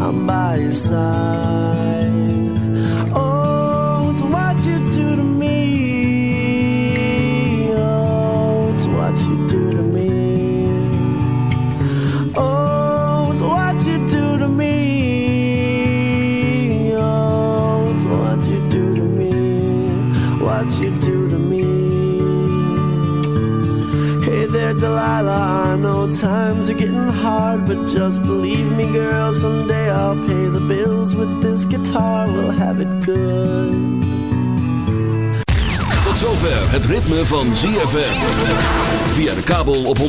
I'm by your side. Times are getting hard, but just believe me, girl. Someday I'll pay the bills with this guitar. We'll have it good. Tot zover het ritme van ZFM. Via de kabel op 104.5.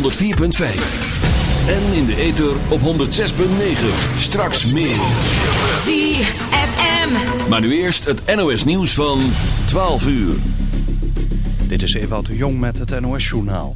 En in de ether op 106.9. Straks meer. ZFM. Maar nu eerst het NOS nieuws van 12 uur. Dit is Ewout de Jong met het NOS-journaal.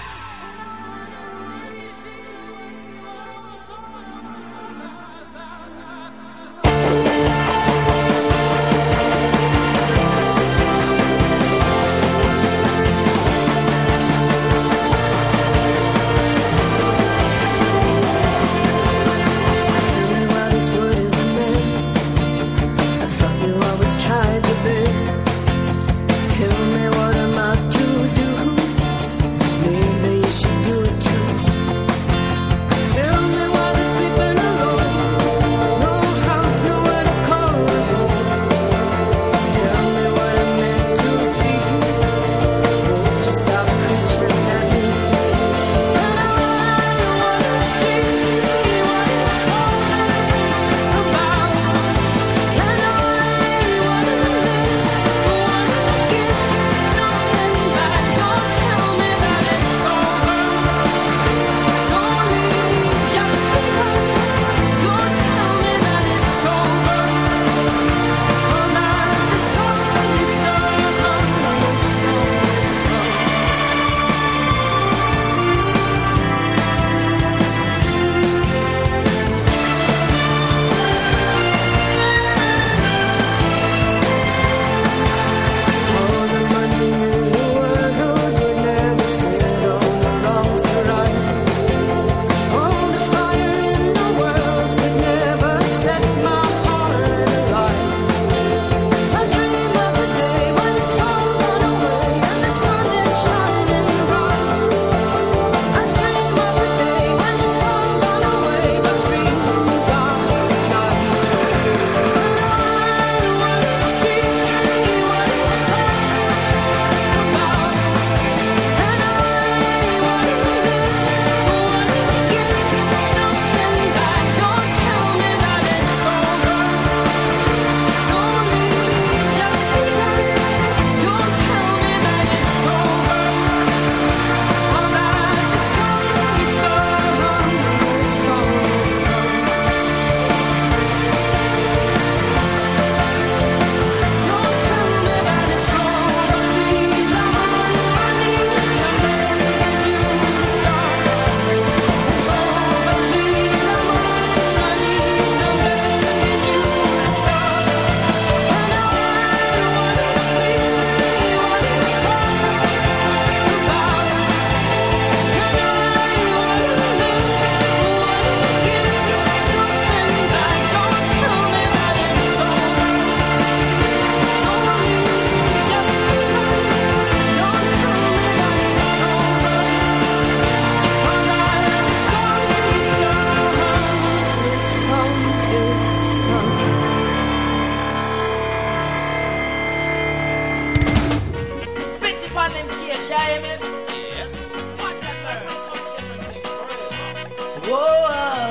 Whoa.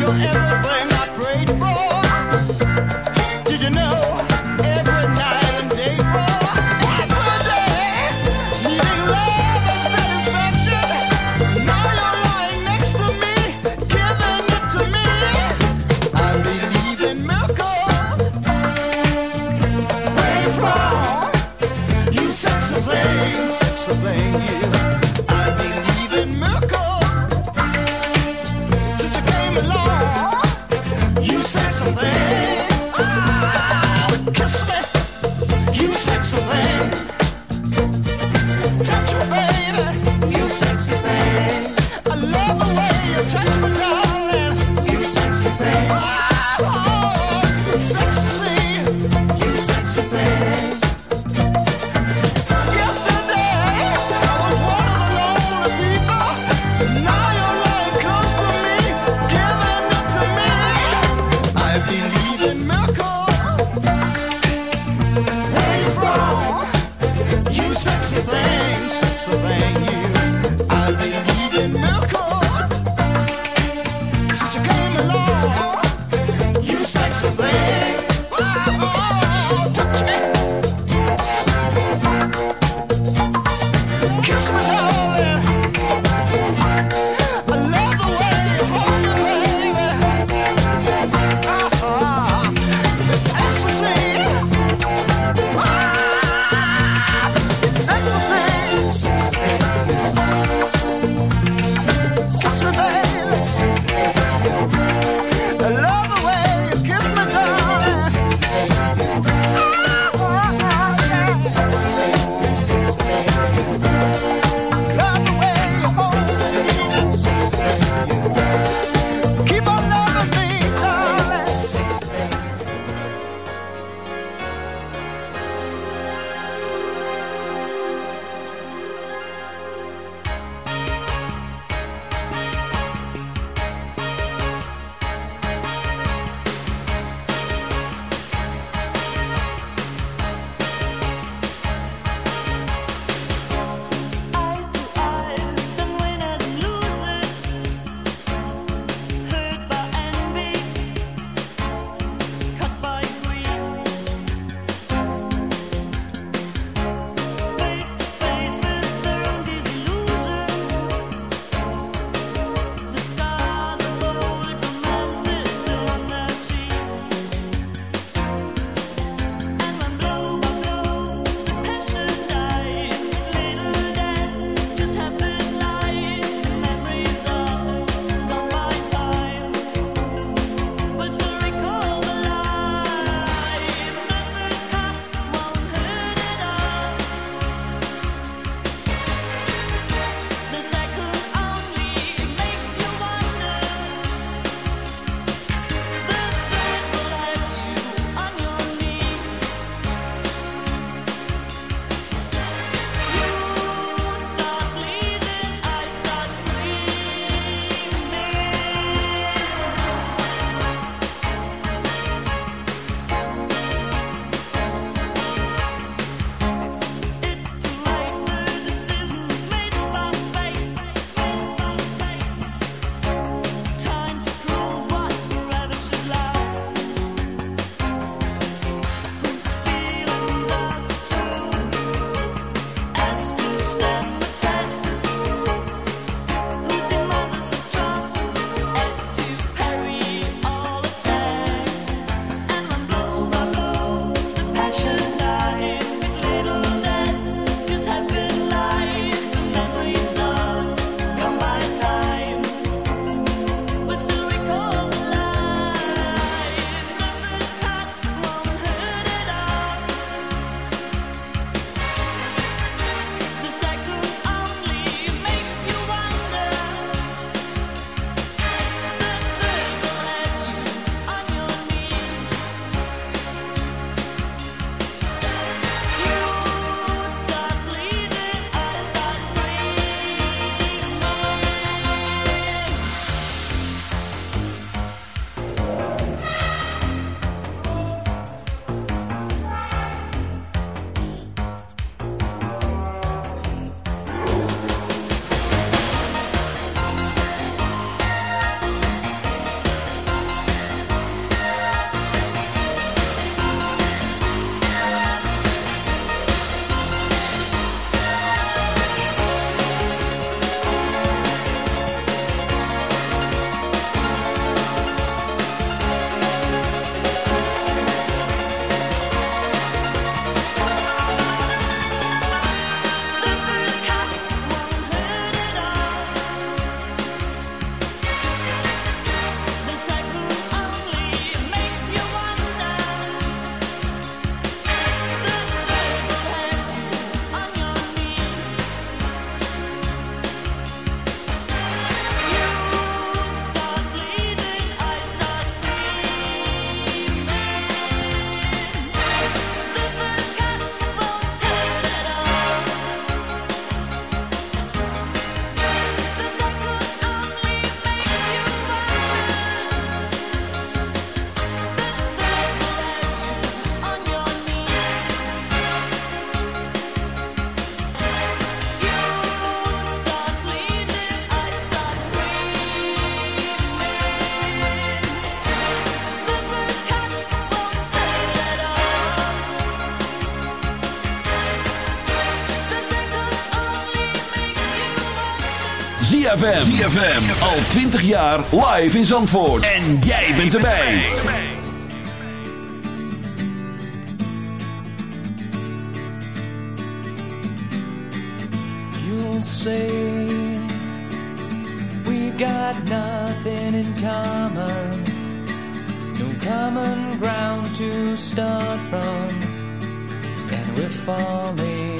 You're everything I prayed for? ZFM. ZFM. Al 20 jaar live in Zandvoort. En jij bent erbij. You'll say we've got nothing in common. No common ground to start from. And we're falling.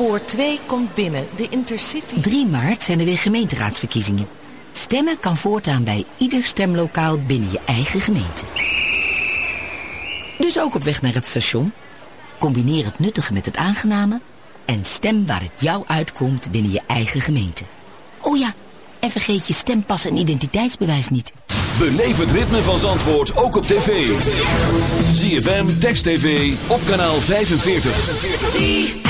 spoor 2 komt binnen de Intercity. 3 maart zijn er weer gemeenteraadsverkiezingen. Stemmen kan voortaan bij ieder stemlokaal binnen je eigen gemeente. Dus ook op weg naar het station. Combineer het nuttige met het aangename. En stem waar het jou uitkomt binnen je eigen gemeente. Oh ja, en vergeet je stempas en identiteitsbewijs niet. Beleef het ritme van Zandvoort ook op tv. ZFM, Text TV, op kanaal 45.